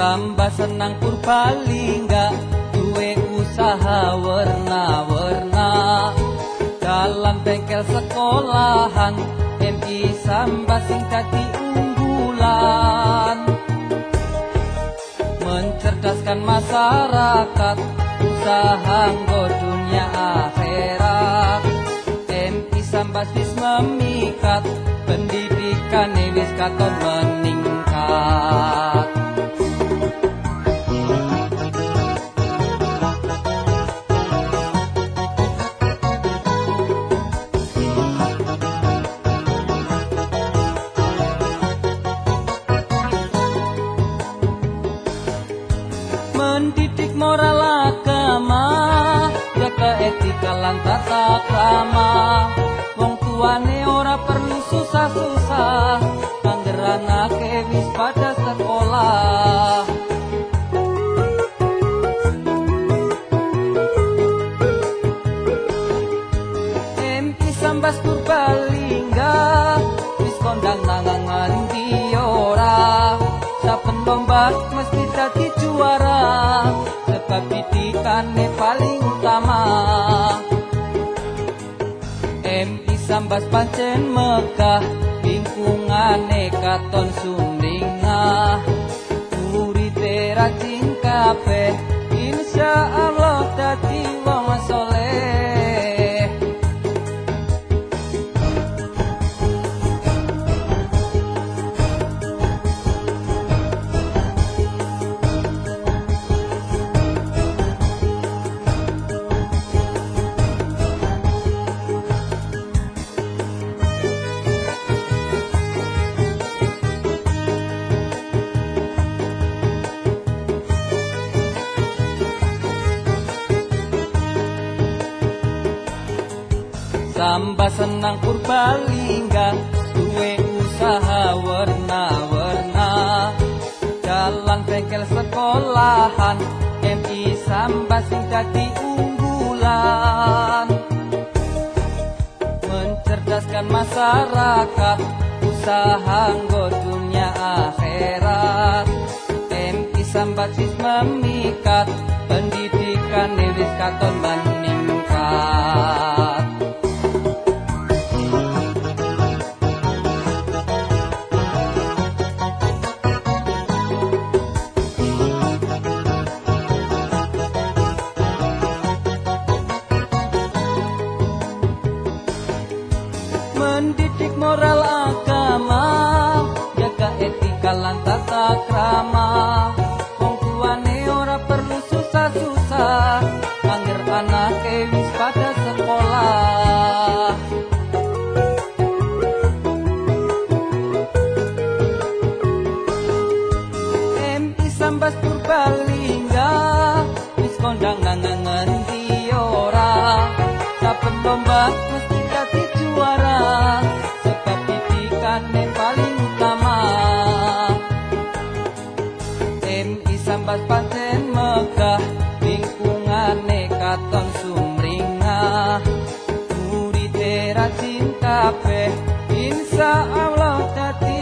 Samba senang Purbalingga duwe usaha warna-warna dalam bengkel sekolahan MI Samba sing dadi unggulan. Mencerdaskan masyarakat usaha nggo dunia akhirat. MI Samba wis memikat pendidikan wis katon meningkat moral agama jaga etika lan tata krama. Wong tuane ora perlu susah-susah angger anake wis pada sekolah. Sambas Purbalingga didikane paling utama. MI Sambas pancen megah lingkungane katon sumringah Murid rajin kabeh Samba senang Purbalingga duwe usaha warna-warna. Jalan bengkel sekolahan MI Samba sing dadi unggulan. Mencerdaskan masyarakat usaha nggo dunia akhirat MI Samba wis memikat pendidikan wis katon meningkat moral agama jaga etika lan tata krama. Wong tuane ora perlu susah-susah angger anake wis pada sekolah. MI Sambas Purbalingga wis kondang nang ngendi ora. Saben lomba kira cinta pe insya Allah tadi